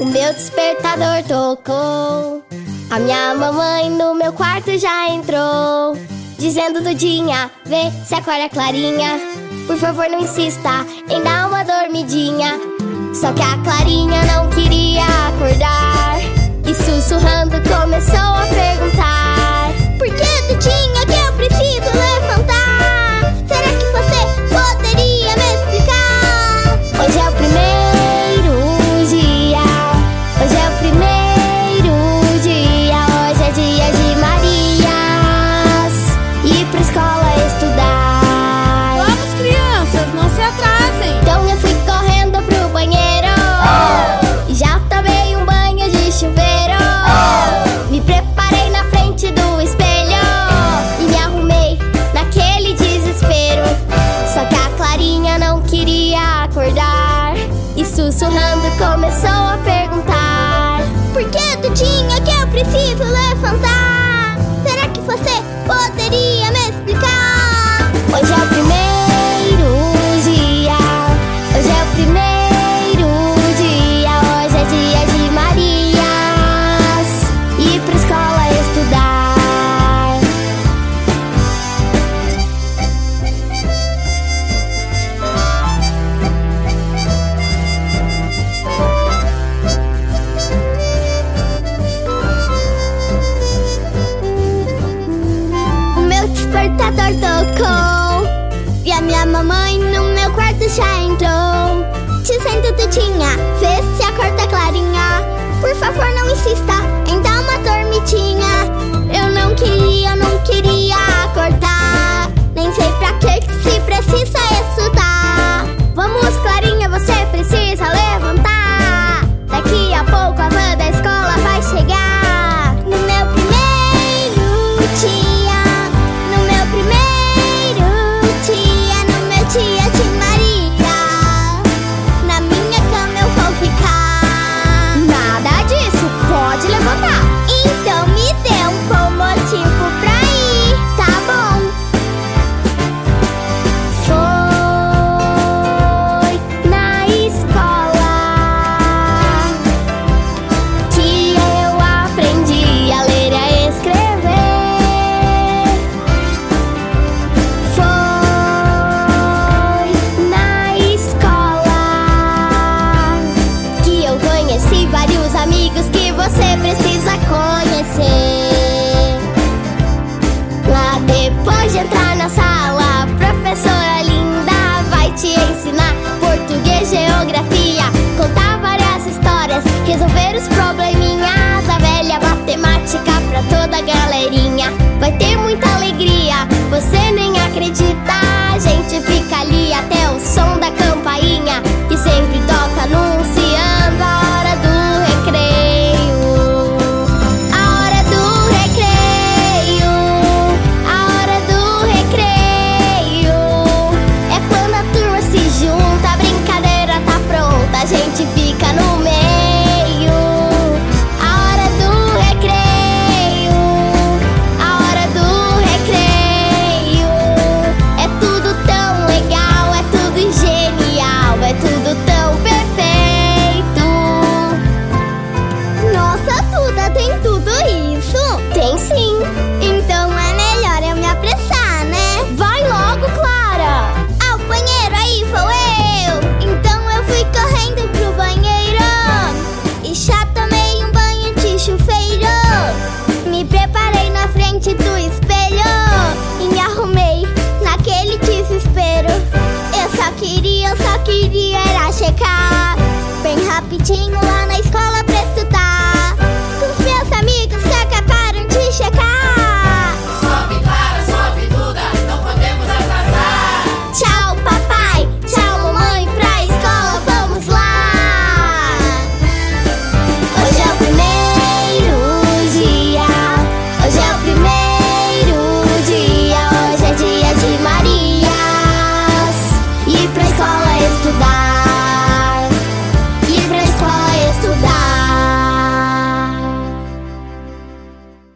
O meu despertador tocou. A minha mamãe no meu quarto já entrou. Dizendo, Dudinha, vê se acorda é clarinha. Por favor, não insista em dar uma dormidinha. Só que a clarinha não queria acordar. E sussurrando começou a perguntar. acordar e sussurrando. Tutinha, vê se acorda tá clarinha. Por favor, não insista em dar uma dormitinha. Eu não queria, não queria. gracias. brincar bem rapidinho lá na escola.